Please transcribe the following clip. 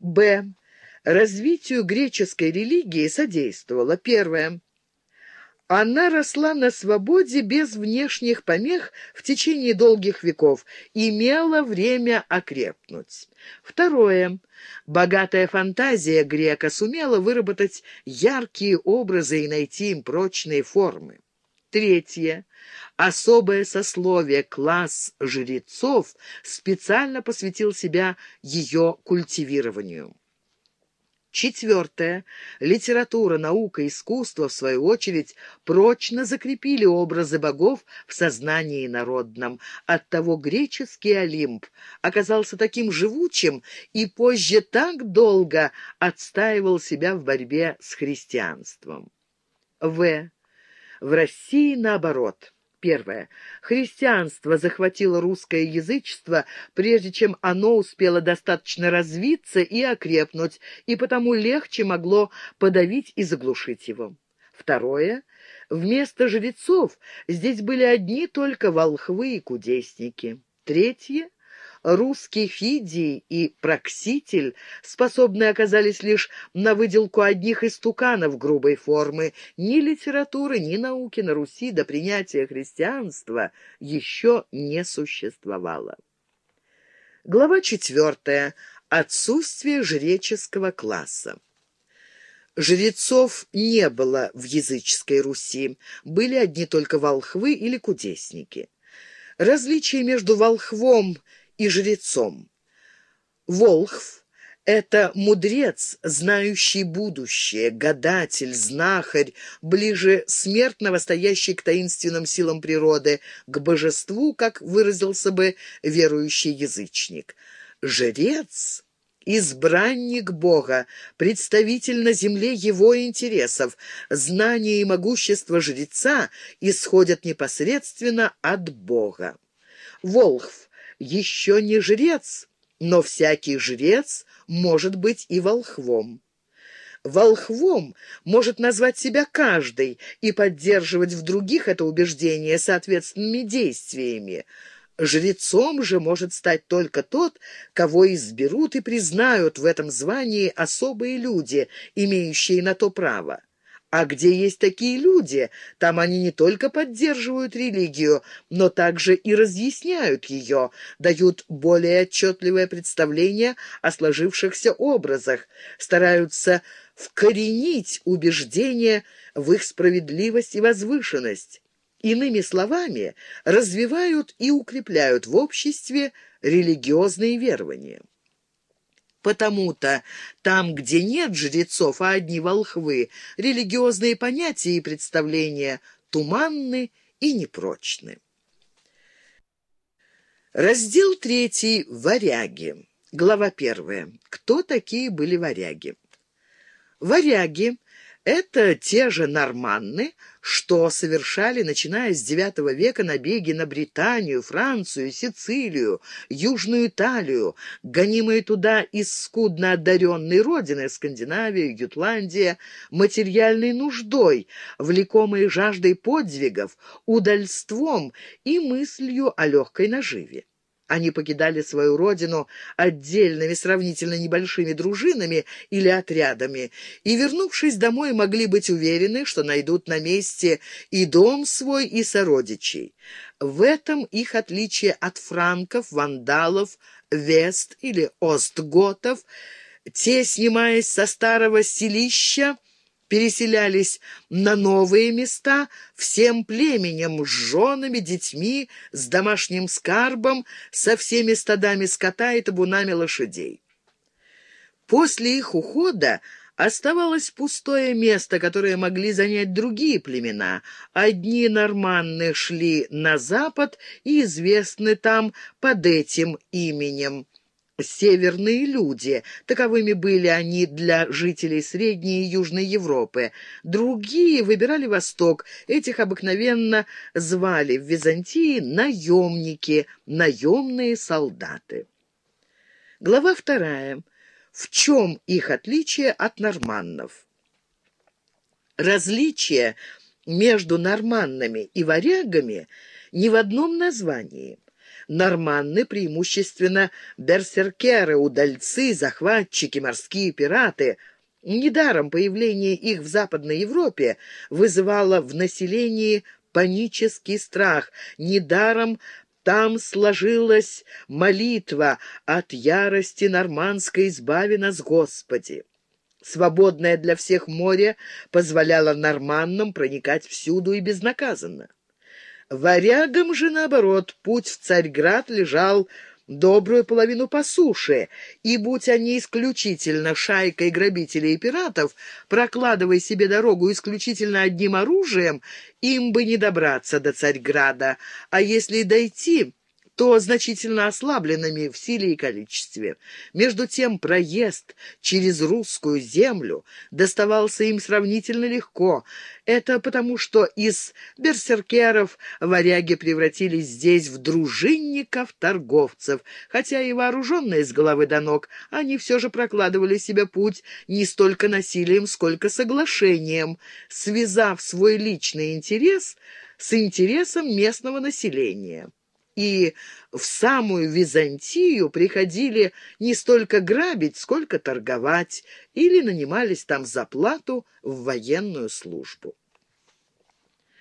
Б. Развитию греческой религии содействовало. Первое. Она росла на свободе без внешних помех в течение долгих веков, имела время окрепнуть. Второе. Богатая фантазия грека сумела выработать яркие образы и найти им прочные формы. Третье. Особое сословие, класс жрецов, специально посвятил себя ее культивированию. Четвертое. Литература, наука, искусство, в свою очередь, прочно закрепили образы богов в сознании народном. Оттого греческий Олимп оказался таким живучим и позже так долго отстаивал себя в борьбе с христианством. В. В России наоборот. Первое. Христианство захватило русское язычество, прежде чем оно успело достаточно развиться и окрепнуть, и потому легче могло подавить и заглушить его. Второе. Вместо жрецов здесь были одни только волхвы и кудесники. Третье русский Фидий и Прокситель способны оказались лишь на выделку одних истуканов грубой формы. Ни литературы, ни науки на Руси до принятия христианства еще не существовало. Глава четвертая. Отсутствие жреческого класса. Жрецов не было в языческой Руси, были одни только волхвы или кудесники. Различие между волхвом и жрецом. Волхв — это мудрец, знающий будущее, гадатель, знахарь, ближе смертного, стоящий к таинственным силам природы, к божеству, как выразился бы верующий язычник. Жрец — избранник Бога, представитель на земле его интересов. Знание и могущество жреца исходят непосредственно от Бога. Волхв еще не жрец, но всякий жрец может быть и волхвом. Волхвом может назвать себя каждый и поддерживать в других это убеждение соответственными действиями. Жрецом же может стать только тот, кого изберут и признают в этом звании особые люди, имеющие на то право. А где есть такие люди, там они не только поддерживают религию, но также и разъясняют ее, дают более отчетливое представление о сложившихся образах, стараются вкоренить убеждения в их справедливость и возвышенность. Иными словами, развивают и укрепляют в обществе религиозные верования. Потому-то там, где нет жрецов, а одни волхвы, религиозные понятия и представления туманны и непрочны. Раздел третий. Варяги. Глава первая. Кто такие были варяги? Варяги это те же норманны, что совершали, начиная с IX века, набеги на Британию, Францию, Сицилию, Южную Италию, гонимые туда из скудно одаренной родины, Скандинавия, Ютландия, материальной нуждой, влекомые жаждой подвигов, удальством и мыслью о легкой наживе. Они покидали свою родину отдельными сравнительно небольшими дружинами или отрядами, и, вернувшись домой, могли быть уверены, что найдут на месте и дом свой, и сородичей. В этом их отличие от франков, вандалов, вест или остготов. Те, снимаясь со старого селища, переселялись на новые места всем племенем, с женами, детьми, с домашним скарбом, со всеми стадами скота и табунами лошадей. После их ухода оставалось пустое место, которое могли занять другие племена. Одни норманны шли на запад и известны там под этим именем северные люди. Таковыми были они для жителей Средней и Южной Европы. Другие выбирали Восток. Этих обыкновенно звали в Византии наемники, наемные солдаты. Глава вторая. В чем их отличие от норманнов? Различие между норманнами и варягами не в одном названии – норманны преимущественно берсеркеры, удальцы, захватчики, морские пираты. Недаром появление их в Западной Европе вызывало в населении панический страх. Недаром там сложилась молитва «От ярости нормандской избави нас, Господи». Свободное для всех море позволяло норманнам проникать всюду и безнаказанно. Варягам же, наоборот, путь в Царьград лежал добрую половину по суше, и, будь они исключительно шайкой грабителей и пиратов, прокладывая себе дорогу исключительно одним оружием, им бы не добраться до Царьграда, а если дойти, то значительно ослабленными в силе и количестве. Между тем проезд через русскую землю доставался им сравнительно легко. Это потому, что из берсеркеров варяги превратились здесь в дружинников-торговцев, хотя и вооруженные с головы до ног, они все же прокладывали себе путь не столько насилием, сколько соглашением, связав свой личный интерес с интересом местного населения и в самую Византию приходили не столько грабить, сколько торговать, или нанимались там за плату в военную службу.